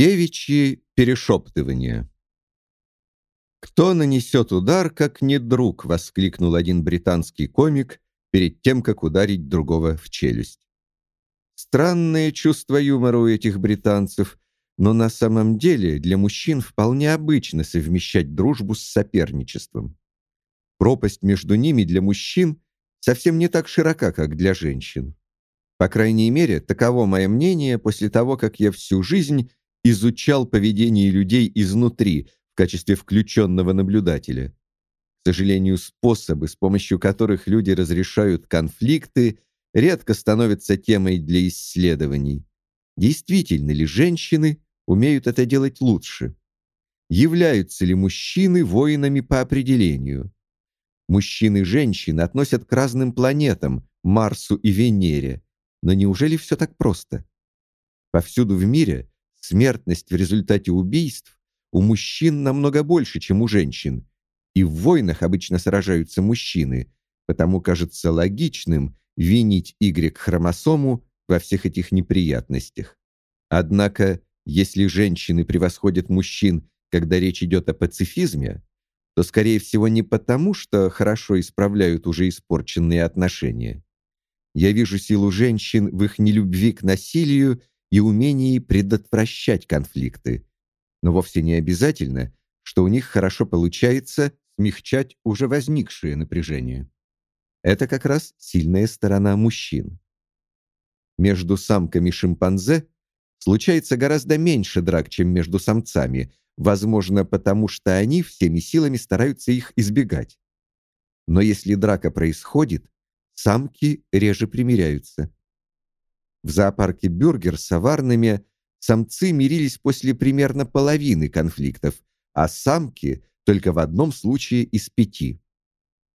Девичьи перешептывания. «Кто нанесет удар, как не друг?» — воскликнул один британский комик перед тем, как ударить другого в челюсть. Странное чувство юмора у этих британцев, но на самом деле для мужчин вполне обычно совмещать дружбу с соперничеством. Пропасть между ними для мужчин совсем не так широка, как для женщин. По крайней мере, таково мое мнение после того, как я всю жизнь изучал поведение людей изнутри в качестве включенного наблюдателя. К сожалению, способы, с помощью которых люди разрешают конфликты, редко становятся темой для исследований. Действительно ли женщины умеют это делать лучше? Являются ли мужчины воинами по определению? Мужчины и женщины относят к разным планетам, Марсу и Венере. Но неужели все так просто? Повсюду в мире Смертность в результате убийств у мужчин намного больше, чем у женщин. И в войнах обычно сражаются мужчины, потому кажется логичным винить Y-хромосому во всех этих неприятностях. Однако, если женщины превосходят мужчин, когда речь идет о пацифизме, то, скорее всего, не потому, что хорошо исправляют уже испорченные отношения. Я вижу силу женщин в их нелюбви к насилию и умении предотвращать конфликты. Но вовсе не обязательно, что у них хорошо получается смягчать уже возникшее напряжение. Это как раз сильная сторона мужчин. Между самками шимпанзе случается гораздо меньше драк, чем между самцами, возможно, потому что они всеми силами стараются их избегать. Но если драка происходит, самки реже примиряются. В зоопарке Бюргер с аварными самцы мирились после примерно половины конфликтов, а самки только в одном случае из пяти.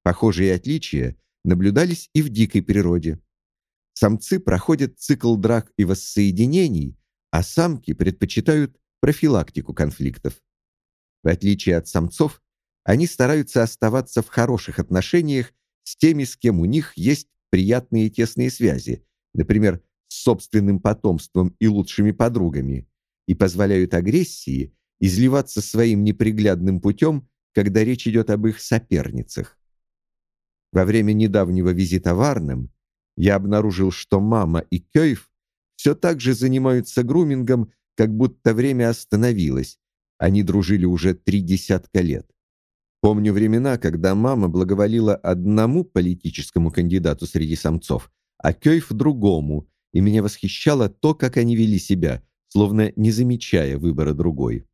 Похожие отличия наблюдались и в дикой природе. Самцы проходят цикл драк и воссоединений, а самки предпочитают профилактику конфликтов. В отличие от самцов, они стараются оставаться в хороших отношениях с теми, с кем у них есть приятные тесные связи, например, с собственным потомством и лучшими подругами и позволяют агрессии изливаться своим неприглядным путем, когда речь идет об их соперницах. Во время недавнего визита в Арнем я обнаружил, что мама и Кёйф все так же занимаются грумингом, как будто время остановилось. Они дружили уже три десятка лет. Помню времена, когда мама благоволила одному политическому кандидату среди самцов, а Кёйф другому, и меня восхищало то, как они вели себя, словно не замечая выбора другой.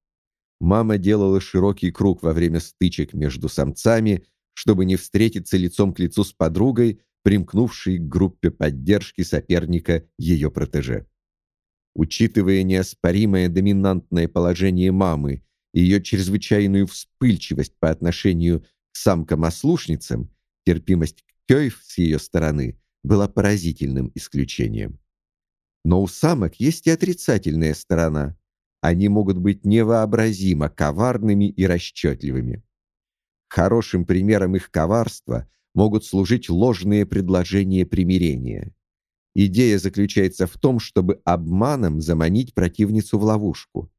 Мама делала широкий круг во время стычек между самцами, чтобы не встретиться лицом к лицу с подругой, примкнувшей к группе поддержки соперника ее протеже. Учитывая неоспоримое доминантное положение мамы и ее чрезвычайную вспыльчивость по отношению к самкам-ослушницам, терпимость к Кёйф с ее стороны была поразительным исключением. Но у самок есть и отрицательная сторона. Они могут быть невообразимо коварными и расчетливыми. Хорошим примером их коварства могут служить ложные предложения примирения. Идея заключается в том, чтобы обманом заманить противницу в ловушку.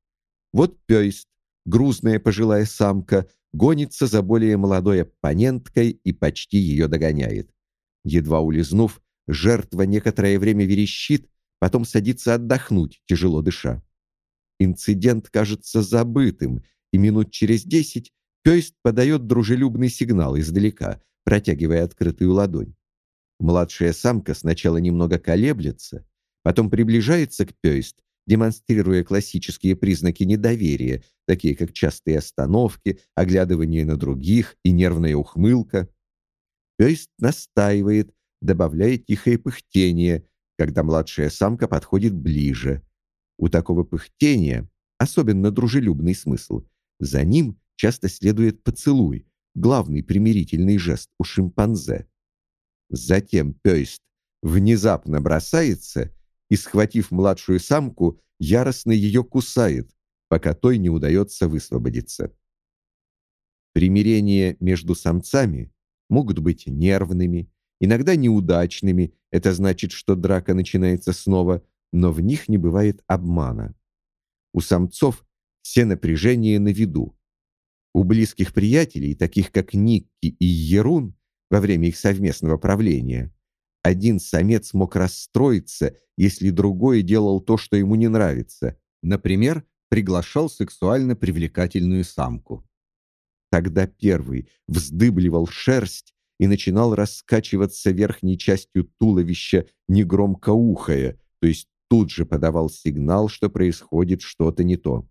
Вот Пёйст, грузная пожилая самка, гонится за более молодой оппоненткой и почти ее догоняет. Едва улизнув, жертва некоторое время верещит, потом садится отдохнуть, тяжело дыша. Инцидент кажется забытым, и минут через десять Пёйст подает дружелюбный сигнал издалека, протягивая открытую ладонь. Младшая самка сначала немного колеблется, потом приближается к Пёйст, демонстрируя классические признаки недоверия, такие как частые остановки, оглядывание на других и нервная ухмылка. Пёйст настаивает, добавляя тихое пыхтение, когда младшая самка подходит ближе. У такого пыхтения особенно дружелюбный смысл. За ним часто следует поцелуй, главный примирительный жест у шимпанзе. Затем Пёйст внезапно бросается и, схватив младшую самку, яростно ее кусает, пока той не удается высвободиться. Примирения между самцами могут быть нервными, иногда неудачными, это значит, что драка начинается снова, но в них не бывает обмана. У самцов все напряжения на виду. У близких приятелей, таких как Никки и Ерун, во время их совместного правления, один самец мог расстроиться, если другой делал то, что ему не нравится. Например, приглашал сексуально привлекательную самку. Тогда первый вздыбливал шерсть и начинал раскачиваться верхней частью туловища, негромко ухая, то есть тут же подавал сигнал, что происходит что-то не то.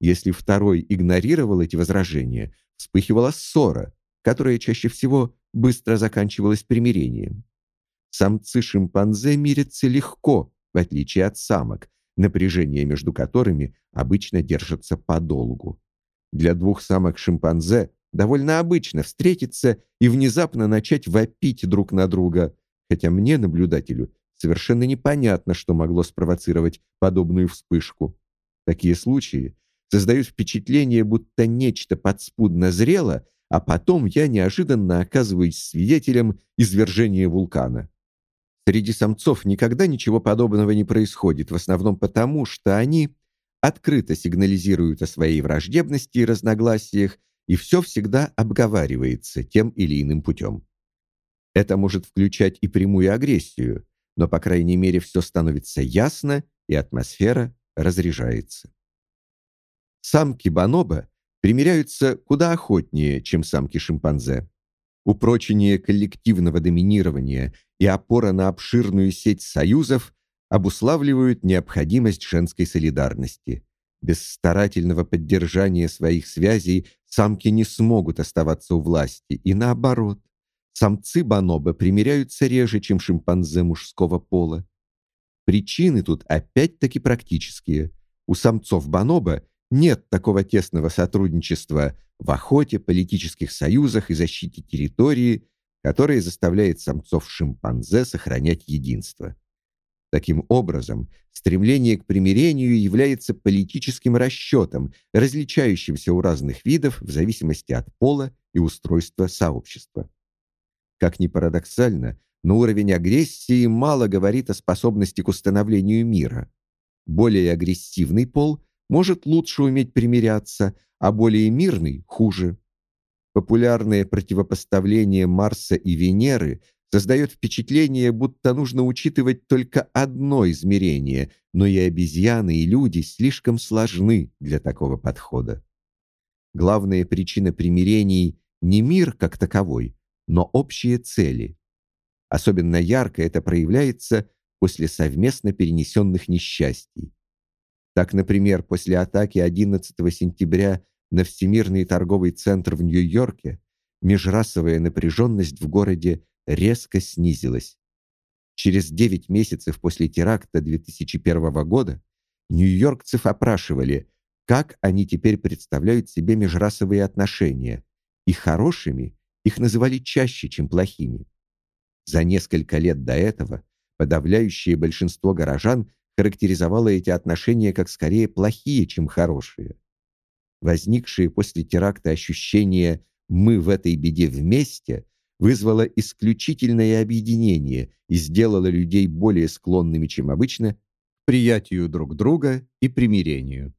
Если второй игнорировал эти возражения, вспыхивала ссора, которая чаще всего быстро заканчивалась примирением. Самцы шимпанзе мирятся легко, в отличие от самок, напряжение между которыми обычно держится подолгу. Для двух самок-шимпанзе довольно обычно встретиться и внезапно начать вопить друг на друга, хотя мне, наблюдателю, совершенно непонятно, что могло спровоцировать подобную вспышку. Такие случаи создают впечатление, будто нечто подспудно зрело, а потом я неожиданно оказываюсь свидетелем извержения вулкана. Среди самцов никогда ничего подобного не происходит, в основном потому, что они открыто сигнализируют о своей враждебности и разногласиях, и все всегда обговаривается тем или иным путем. Это может включать и прямую агрессию, но, по крайней мере, все становится ясно, и атмосфера разряжается. Самки бонобо примиряются куда охотнее, чем самки шимпанзе. Упрочение коллективного доминирования и опора на обширную сеть союзов обуславливают необходимость женской солидарности. Без старательного поддержания своих связей самки не смогут оставаться у власти, и наоборот. Самцы бонобо примиряются реже, чем шимпанзе мужского пола. Причины тут опять-таки практические. У самцов бонобо нет такого тесного сотрудничества в охоте, политических союзах и защите территории, которое заставляет самцов шимпанзе сохранять единство. Таким образом, стремление к примирению является политическим расчетом, различающимся у разных видов в зависимости от пола и устройства сообщества. Как ни парадоксально, но уровень агрессии мало говорит о способности к установлению мира. Более агрессивный пол может лучше уметь примиряться, а более мирный хуже. Популярное противопоставление Марса и Венеры создает впечатление, будто нужно учитывать только одно измерение, но и обезьяны, и люди слишком сложны для такого подхода. Главная причина примирений не мир как таковой, но общие цели. Особенно ярко это проявляется после совместно перенесенных несчастий. Так, например, после атаки 11 сентября на Всемирный торговый центр в Нью-Йорке межрасовая напряженность в городе резко снизилась. Через 9 месяцев после теракта 2001 года нью-йоркцев опрашивали, как они теперь представляют себе межрасовые отношения, и хорошими их называли чаще, чем плохими. За несколько лет до этого подавляющее большинство горожан характеризовало эти отношения как скорее плохие, чем хорошие. Возникшее после теракта ощущение «мы в этой беде вместе» вызвало исключительное объединение и сделало людей более склонными, чем обычно, к приятию друг друга и примирению.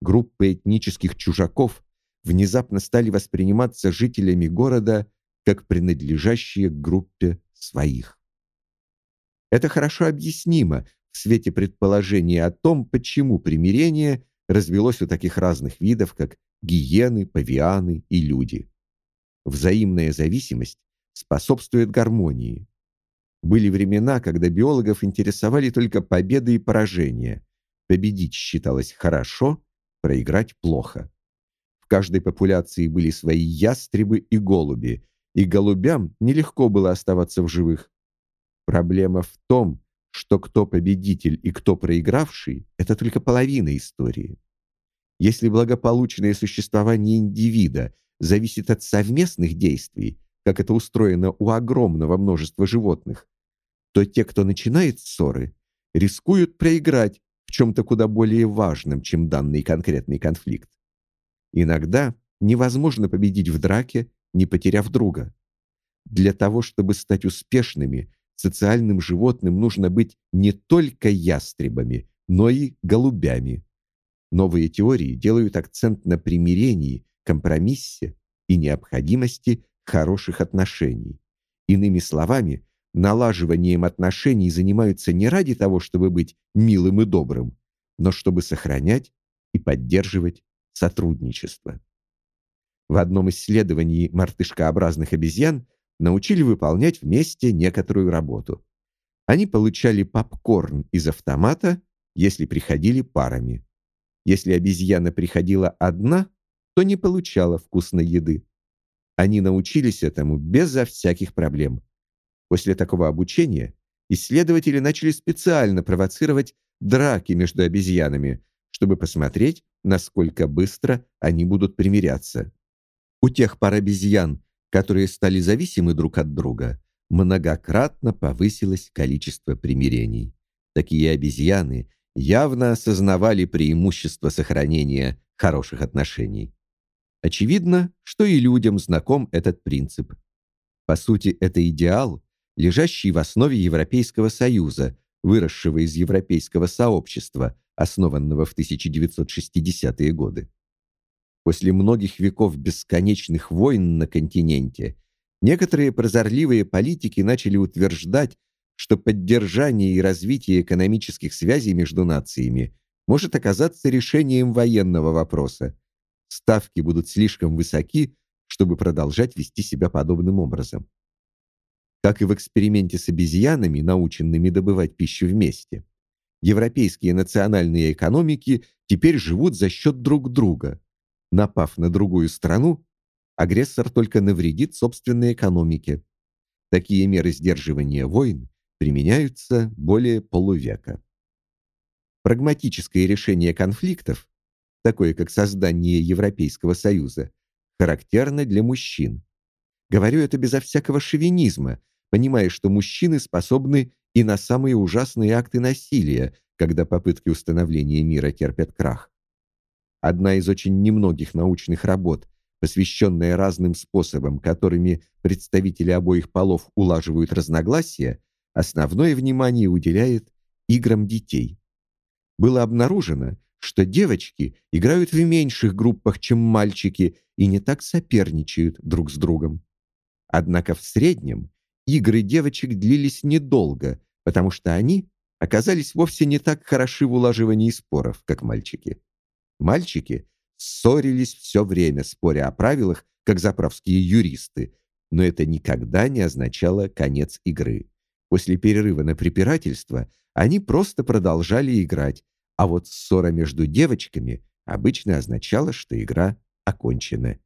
Группы этнических чужаков внезапно стали восприниматься жителями города как принадлежащие к группе своих. Это хорошо объяснимо в свете предположения о том, почему примирение развелось у таких разных видов, как гиены, павианы и люди. Взаимная зависимость способствует гармонии. Были времена, когда биологов интересовали только победы и поражения. Победить считалось хорошо, проиграть плохо. В каждой популяции были свои ястребы и голуби, и голубям нелегко было оставаться в живых. Проблема в том, что кто победитель и кто проигравший это только половина истории. Если благополучное существование индивида зависит от совместных действий, как это устроено у огромного множества животных, то те, кто начинает ссоры, рискуют проиграть в чем то куда более важном, чем данный конкретный конфликт. Иногда невозможно победить в драке, не потеряв друга. Для того, чтобы стать успешными, социальным животным нужно быть не только ястребами, но и голубями. Новые теории делают акцент на примирении, компромиссе и необходимости хороших отношений. Иными словами, налаживанием отношений занимаются не ради того, чтобы быть милым и добрым, но чтобы сохранять и поддерживать сотрудничество. В одном исследовании мартышкообразных обезьян научили выполнять вместе некоторую работу. Они получали попкорн из автомата, если приходили парами. Если обезьяна приходила одна, то не получала вкусной еды. Они научились этому безо всяких проблем. После такого обучения исследователи начали специально провоцировать драки между обезьянами, чтобы посмотреть, насколько быстро они будут примиряться. У тех пар обезьян, которые стали зависимы друг от друга, многократно повысилось количество примирений. Такие обезьяны явно осознавали преимущество сохранения хороших отношений. Очевидно, что и людям знаком этот принцип. По сути, это идеал, лежащий в основе Европейского Союза, выросшего из европейского сообщества, основанного в 1960-е годы. После многих веков бесконечных войн на континенте некоторые прозорливые политики начали утверждать, что поддержание и развитие экономических связей между нациями может оказаться решением военного вопроса. Ставки будут слишком высоки, чтобы продолжать вести себя подобным образом. Как и в эксперименте с обезьянами, наученными добывать пищу вместе, европейские национальные экономики теперь живут за счет друг друга. Напав на другую страну, агрессор только навредит собственной экономике. Такие меры сдерживания войн применяются более полувека. Прагматическое решение конфликтов, такое как создание Европейского Союза, характерно для мужчин. Говорю это безо всякого шовинизма, понимая, что мужчины способны и на самые ужасные акты насилия, когда попытки установления мира терпят крах. Одна из очень немногих научных работ, посвященная разным способам, которыми представители обоих полов улаживают разногласия, основное внимание уделяет играм детей. Было обнаружено, что девочки играют в меньших группах, чем мальчики, и не так соперничают друг с другом. Однако в среднем игры девочек длились недолго, потому что они оказались вовсе не так хороши в улаживании споров, как мальчики. Мальчики ссорились все время, споря о правилах, как заправские юристы, но это никогда не означало конец игры. После перерыва на препирательство они просто продолжали играть, а вот ссора между девочками обычно означала, что игра окончена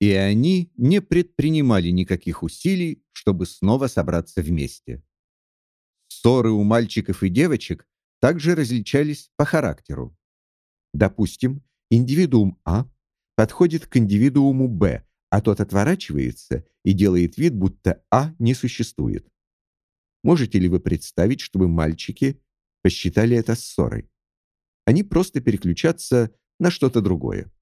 и они не предпринимали никаких усилий, чтобы снова собраться вместе. Ссоры у мальчиков и девочек также различались по характеру. Допустим, индивидуум А подходит к индивидууму Б, а тот отворачивается и делает вид, будто А не существует. Можете ли вы представить, чтобы мальчики посчитали это ссорой? Они просто переключатся на что-то другое.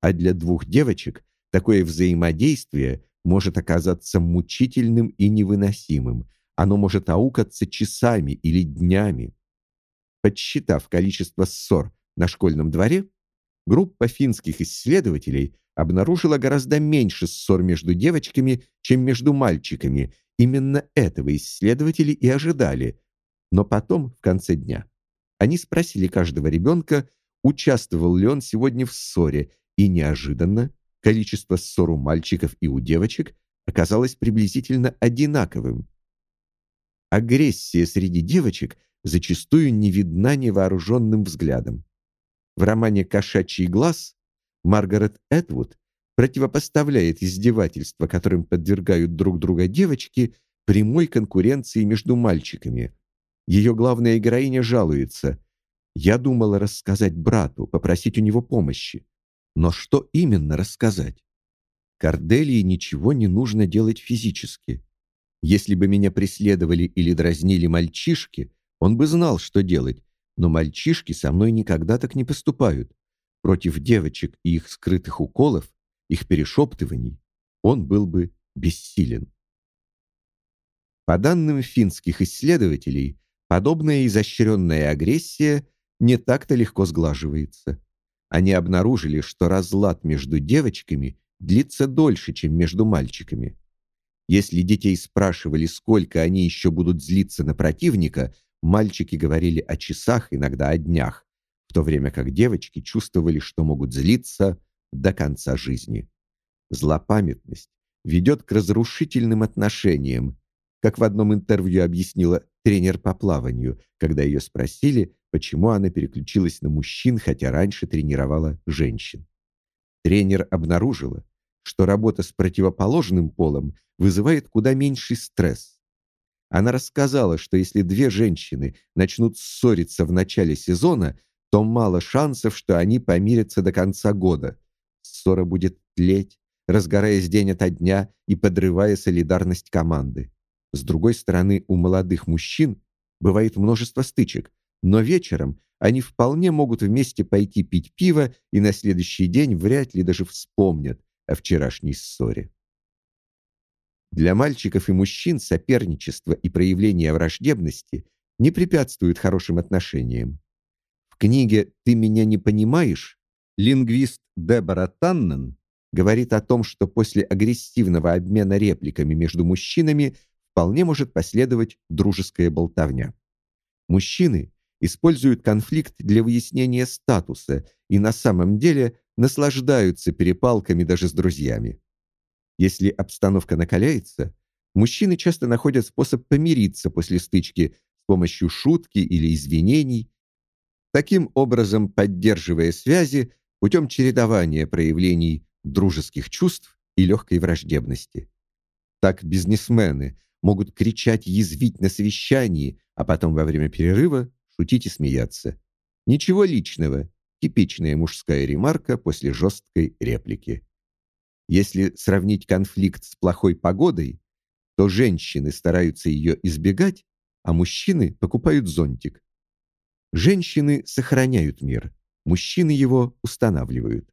А для двух девочек Такое взаимодействие может оказаться мучительным и невыносимым. Оно может аукаться часами или днями. Подсчитав количество ссор на школьном дворе, группа финских исследователей обнаружила гораздо меньше ссор между девочками, чем между мальчиками. Именно этого исследователи и ожидали. Но потом, в конце дня, они спросили каждого ребенка, участвовал ли он сегодня в ссоре, и неожиданно количество ссор у мальчиков и у девочек оказалось приблизительно одинаковым. Агрессия среди девочек зачастую не видна невооруженным взглядом. В романе «Кошачий глаз» Маргарет Этвуд противопоставляет издевательства, которым подвергают друг друга девочки, прямой конкуренции между мальчиками. Ее главная героиня жалуется: "Я думала рассказать брату, попросить у него помощи. Но что именно рассказать? Корделии ничего не нужно делать физически. Если бы меня преследовали или дразнили мальчишки, он бы знал, что делать, но мальчишки со мной никогда так не поступают. Против девочек и их скрытых уколов, их перешептываний он был бы бессилен. По данным финских исследователей, подобная изощренная агрессия не так-то легко сглаживается. они обнаружили, что разлад между девочками длится дольше, чем между мальчиками. Если детей спрашивали, сколько они еще будут злиться на противника, мальчики говорили о часах, иногда о днях, в то время как девочки чувствовали, что могут злиться до конца жизни. Злопамятность ведет к разрушительным отношениям, как в одном интервью объяснила тренер по плаванию, когда ее спросили, почему она переключилась на мужчин, хотя раньше тренировала женщин. Тренер обнаружила, что работа с противоположным полом вызывает куда меньший стресс. Она рассказала, что если две женщины начнут ссориться в начале сезона, то мало шансов, что они помирятся до конца года. Ссора будет тлеть, разгораясь день ото дня и подрывая солидарность команды. С другой стороны, у молодых мужчин бывает множество стычек, но вечером они вполне могут вместе пойти пить пиво и на следующий день вряд ли даже вспомнят о вчерашней ссоре. Для мальчиков и мужчин соперничество и проявление враждебности не препятствуют хорошим отношениям. В книге «Ты меня не понимаешь» лингвист Дебора Таннен говорит о том, что после агрессивного обмена репликами между мужчинами вполне может последовать дружеская болтовня. Мужчины используют конфликт для выяснения статуса и на самом деле наслаждаются перепалками даже с друзьями. Если обстановка накаляется, мужчины часто находят способ помириться после стычки с помощью шутки или извинений, таким образом поддерживая связи путем чередования проявлений дружеских чувств и легкой враждебности. Так бизнесмены могут кричать, язвить на совещании, а потом во время перерыва шутить и смеяться. Ничего личного, типичная мужская ремарка после жесткой реплики. Если сравнить конфликт с плохой погодой, то женщины стараются ее избегать, а мужчины покупают зонтик. Женщины сохраняют мир, мужчины его устанавливают.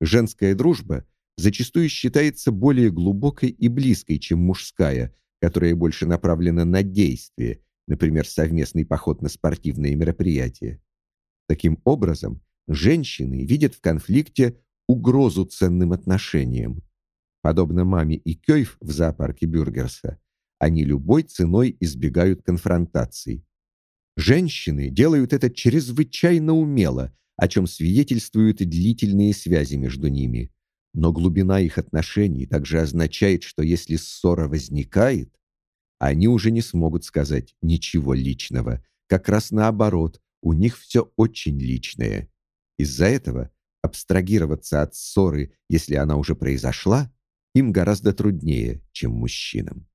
Женская дружба зачастую считается более глубокой и близкой, чем мужская, которая больше направлена на действие, например, совместный поход на спортивные мероприятия. Таким образом, женщины видят в конфликте угрозу ценным отношениям. Подобно маме и Кёйф в зоопарке Бюргерса, они любой ценой избегают конфронтаций. Женщины делают это чрезвычайно умело, о чем свидетельствуют и длительные связи между ними. Но глубина их отношений также означает, что если ссора возникает, они уже не смогут сказать ничего личного. Как раз наоборот, у них все очень личное. Из-за этого абстрагироваться от ссоры, если она уже произошла, им гораздо труднее, чем мужчинам.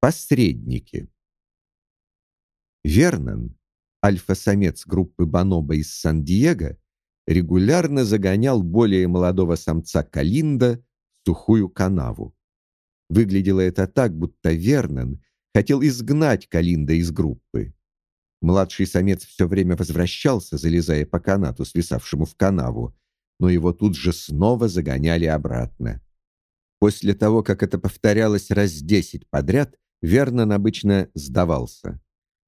Посредники. Вернон, альфа-самец группы Бонобо из Сан-Диего, регулярно загонял более молодого самца Калинда в сухую канаву. Выглядело это так, будто Вернон хотел изгнать Калинда из группы. Младший самец все время возвращался, залезая по канату, свисавшему в канаву, но его тут же снова загоняли обратно. После того, как это повторялось раз десять подряд, Вернон обычно сдавался.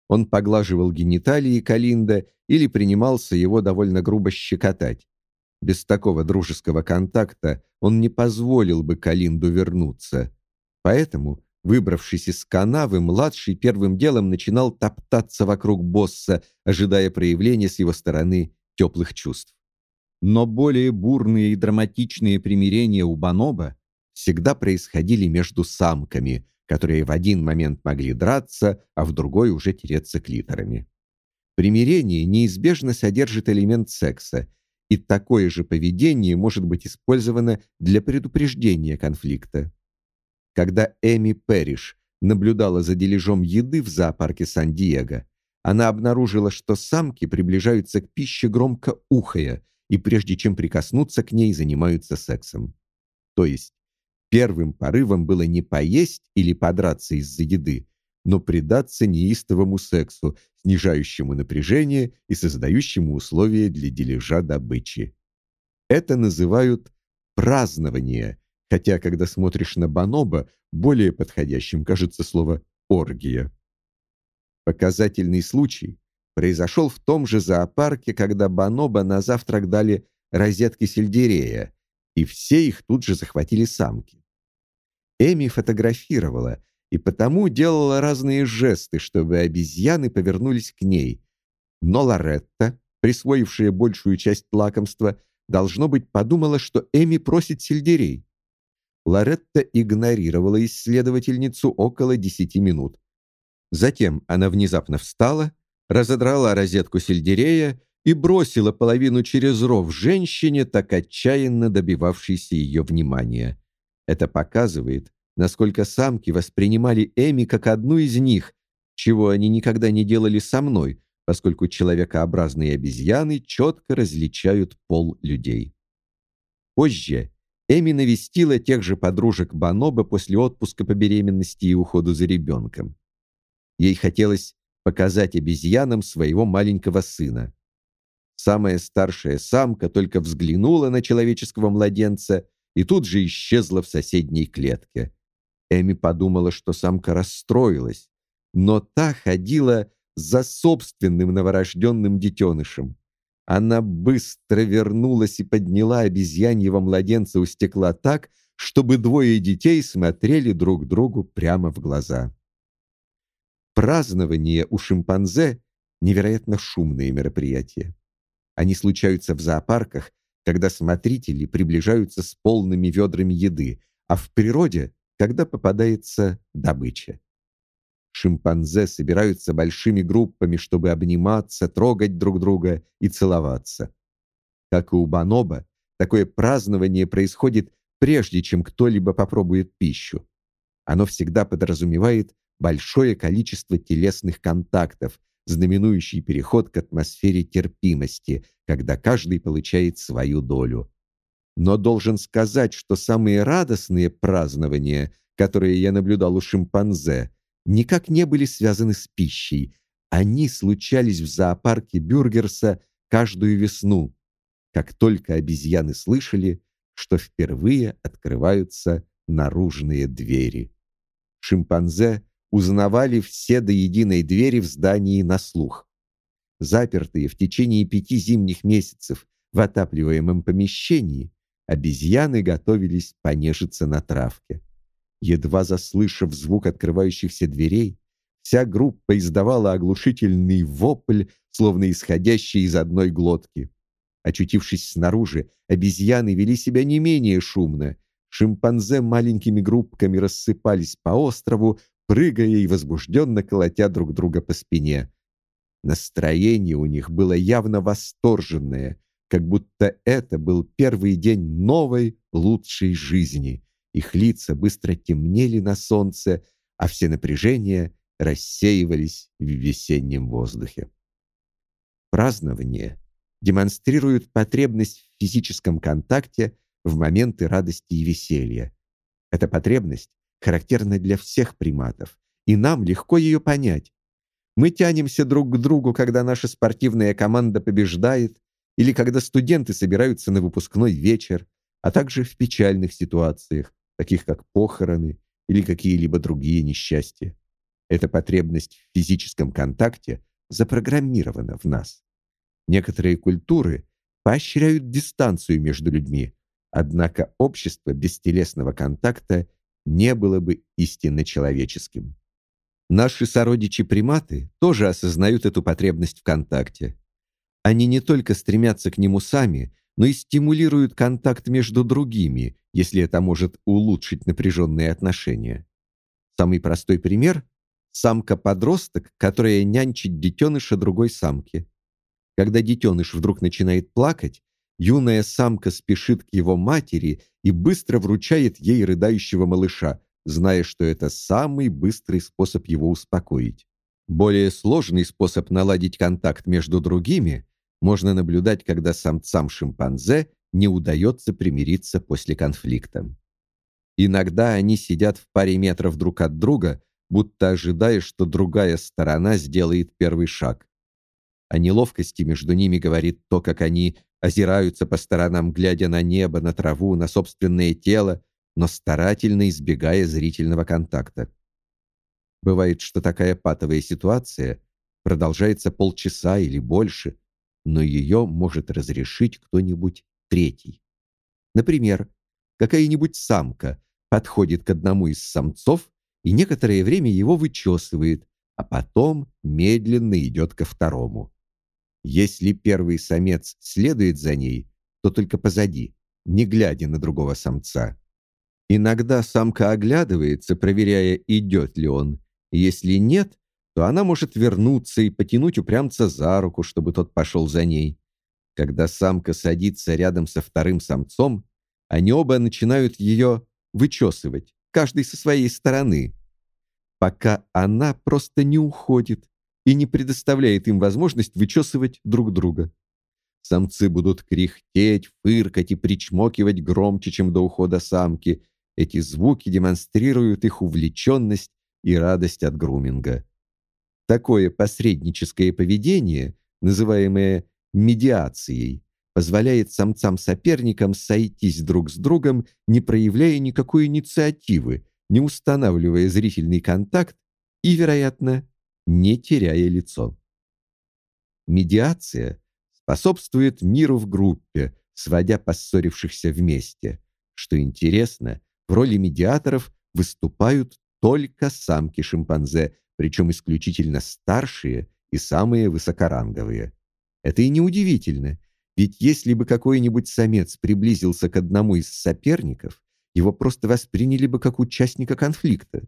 Он поглаживал гениталии Калинда или принимался его довольно грубо щекотать. Без такого дружеского контакта он не позволил бы Калинду вернуться. Поэтому Выбравшись из канавы, младший первым делом начинал топтаться вокруг босса, ожидая проявления с его стороны теплых чувств. Но более бурные и драматичные примирения у Баноба всегда происходили между самками, которые в один момент могли драться, а в другой уже тереться клиторами. Примирение неизбежно содержит элемент секса, и такое же поведение может быть использовано для предупреждения конфликта. Когда Эми Перриш наблюдала за дележом еды в зоопарке Сан-Диего, она обнаружила, что самки приближаются к пище громко ухая, и прежде чем прикоснуться к ней, занимаются сексом. То есть первым порывом было не поесть или подраться из-за еды, но предаться неистовому сексу, снижающему напряжение и создающему условия для дележа добычи. Это называют празднование хотя, когда смотришь на Баноба, более подходящим кажется слово «оргия». Показательный случай произошел в том же зоопарке, когда Баноба на завтрак дали розетки сельдерея, и все их тут же захватили самки. Эми фотографировала и потому делала разные жесты, чтобы обезьяны повернулись к ней. Но Лоретта, присвоившая большую часть лакомства, должно быть, подумала, что Эми просит сельдерей. Лоретта игнорировала исследовательницу около десяти минут. Затем она внезапно встала, разодрала розетку сельдерея и бросила половину через ров женщине, так отчаянно добивавшейся ее внимания. Это показывает, насколько самки воспринимали Эми как одну из них, чего они никогда не делали со мной, поскольку человекообразные обезьяны четко различают пол людей. Позже Эми навестила тех же подружек Баноба после отпуска по беременности и уходу за ребенком. Ей хотелось показать обезьянам своего маленького сына. Самая старшая самка только взглянула на человеческого младенца и тут же исчезла в соседней клетке. Эми подумала, что самка расстроилась, но та ходила за собственным новорожденным детенышем. Она быстро вернулась и подняла обезьяньего младенца у стекла так, чтобы двое детей смотрели друг другу прямо в глаза. Празднование у шимпанзе невероятно шумные мероприятия. Они случаются в зоопарках, когда смотрители приближаются с полными ведрами еды, а в природе, когда попадается добыча. Шимпанзе собираются большими группами, чтобы обниматься, трогать друг друга и целоваться. Как и у бонобо, такое празднование происходит прежде, чем кто-либо попробует пищу. Оно всегда подразумевает большое количество телесных контактов, знаменующий переход к атмосфере терпимости, когда каждый получает свою долю. Но должен сказать, что самые радостные празднования, которые я наблюдал у шимпанзе, никак не были связаны с пищей. Они случались в зоопарке Бюргерса каждую весну, как только обезьяны слышали, что впервые открываются наружные двери. Шимпанзе узнавали все до единой двери в здании на слух. Запертые в течение пяти зимних месяцев в отапливаемом помещении, обезьяны готовились понежиться на травке. Едва заслышав звук открывающихся дверей, вся группа издавала оглушительный вопль, словно исходящий из одной глотки. Очутившись снаружи, обезьяны вели себя не менее шумно. Шимпанзе маленькими группками рассыпались по острову, прыгая и возбужденно колотя друг друга по спине. Настроение у них было явно восторженное, как будто это был первый день новой, лучшей жизни. Их лица быстро темнели на солнце, а все напряжения рассеивались в весеннем воздухе. Празднование демонстрирует потребность в физическом контакте в моменты радости и веселья. Эта потребность характерна для всех приматов, и нам легко ее понять. Мы тянемся друг к другу, когда наша спортивная команда побеждает или когда студенты собираются на выпускной вечер, а также в печальных ситуациях, таких как похороны или какие-либо другие несчастья. Эта потребность в физическом контакте запрограммирована в нас. Некоторые культуры поощряют дистанцию между людьми, однако общество без телесного контакта не было бы истинно человеческим. Наши сородичи-приматы тоже осознают эту потребность в контакте. Они не только стремятся к нему сами, но и стимулируют контакт между другими, если это может улучшить напряженные отношения. Самый простой пример – самка-подросток, которая нянчит детеныша другой самки. Когда детеныш вдруг начинает плакать, юная самка спешит к его матери и быстро вручает ей рыдающего малыша, зная, что это самый быстрый способ его успокоить. Более сложный способ наладить контакт между другими можно наблюдать, когда самцам шимпанзе не удается примириться после конфликта. Иногда они сидят в паре метров друг от друга, будто ожидая, что другая сторона сделает первый шаг. О неловкости между ними говорит то, как они озираются по сторонам, глядя на небо, на траву, на собственное тело, но старательно избегая зрительного контакта. Бывает, что такая патовая ситуация продолжается полчаса или больше, но ее может разрешить кто-нибудь третий. Например, какая-нибудь самка подходит к одному из самцов и некоторое время его вычесывает, а потом медленно идет ко второму. Если первый самец следует за ней, то только позади, не глядя на другого самца. Иногда самка оглядывается, проверяя, идет ли он. Если нет, то она может вернуться и потянуть упрямца за руку, чтобы тот пошел за ней. Когда самка садится рядом со вторым самцом, они оба начинают ее вычесывать, каждый со своей стороны, пока она просто не уходит и не предоставляет им возможность вычесывать друг друга. Самцы будут кряхтеть, фыркать и причмокивать громче, чем до ухода самки. Эти звуки демонстрируют их увлеченность и радость от груминга. Такое посредническое поведение, называемое медиацией, позволяет самцам-соперникам сойтись друг с другом, не проявляя никакой инициативы, не устанавливая зрительный контакт и, вероятно, не теряя лицо. Медиация способствует миру в группе, сводя поссорившихся вместе. Что интересно, в роли медиаторов выступают только самки шимпанзе, причем исключительно старшие и самые высокоранговые. Это и не удивительно, ведь если бы какой-нибудь самец приблизился к одному из соперников, его просто восприняли бы как участника конфликта.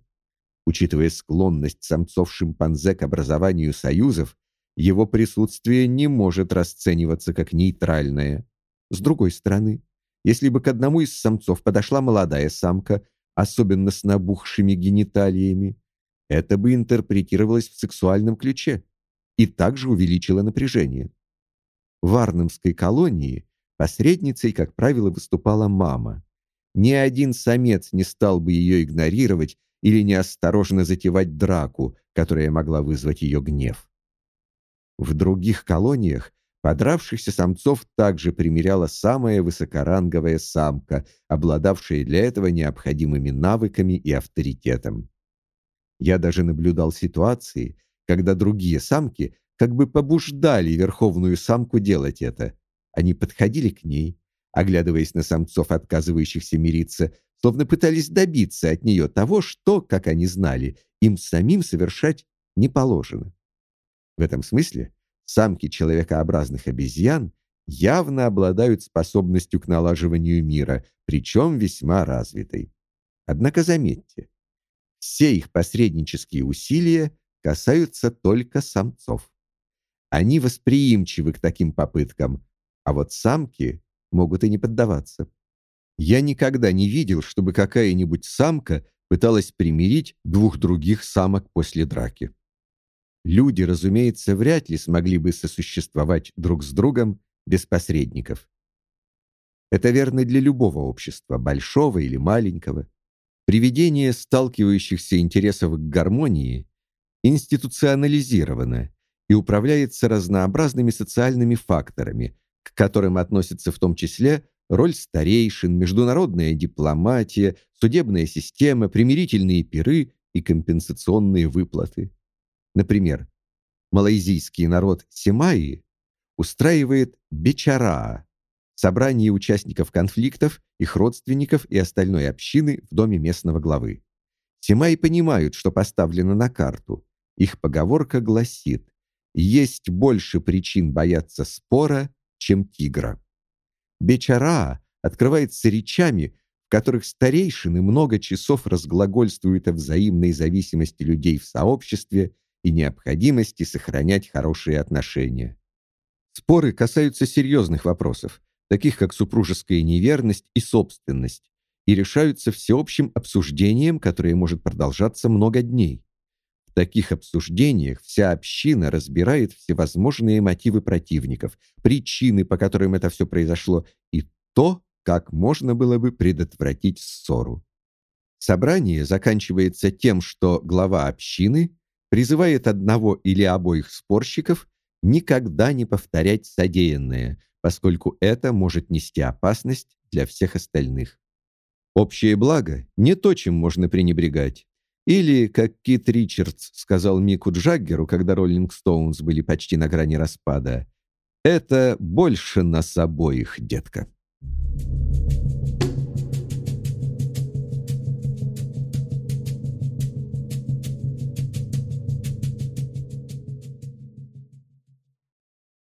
Учитывая склонность самцов шимпанзе к образованию союзов, его присутствие не может расцениваться как нейтральное. С другой стороны, если бы к одному из самцов подошла молодая самка, особенно с набухшими гениталиями, это бы интерпретировалось в сексуальном ключе и также увеличило напряжение. В Арнемской колонии посредницей, как правило, выступала мама. Ни один самец не стал бы ее игнорировать или неосторожно затевать драку, которая могла вызвать ее гнев. В других колониях подравшихся самцов также примеряла самая высокоранговая самка, обладавшая для этого необходимыми навыками и авторитетом. Я даже наблюдал ситуации, когда другие самки как бы побуждали верховную самку делать это. Они подходили к ней, оглядываясь на самцов, отказывающихся мириться, словно пытались добиться от нее того, что, как они знали, им самим совершать не положено. В этом смысле самки человекообразных обезьян явно обладают способностью к налаживанию мира, причем весьма развитой. Однако заметьте, все их посреднические усилия касаются только самцов. Они восприимчивы к таким попыткам, а вот самки могут и не поддаваться. Я никогда не видел, чтобы какая-нибудь самка пыталась примирить двух других самок после драки. Люди, разумеется, вряд ли смогли бы сосуществовать друг с другом без посредников. Это верно для любого общества, большого или маленького. Приведение сталкивающихся интересов к гармонии институционализировано и управляется разнообразными социальными факторами, к которым относятся в том числе роль старейшин, международная дипломатия, судебная система, примирительные пиры и компенсационные выплаты. Например, малайзийский народ Симаи устраивает бечара собрание участников конфликтов, их родственников и остальной общины в доме местного главы. Симаи понимают, что поставлено на карту. Их поговорка гласит: есть больше причин бояться спора, чем тигра. Бечара открывается речами, в которых старейшины много часов разглагольствуют о взаимной зависимости людей в сообществе и необходимости сохранять хорошие отношения. Споры касаются серьезных вопросов, таких как супружеская неверность и собственность, и решаются всеобщим обсуждением, которое может продолжаться много дней. В таких обсуждениях вся община разбирает всевозможные мотивы противников, причины, по которым это все произошло, и то, как можно было бы предотвратить ссору. Собрание заканчивается тем, что глава общины призывает одного или обоих спорщиков никогда не повторять содеянное, поскольку это может нести опасность для всех остальных. Общее благо не то, чем можно пренебрегать. Или, как Кит Ричардс сказал Мику Джаггеру, когда Роллинг Стоунс были почти на грани распада, «Это больше нас обоих, детка».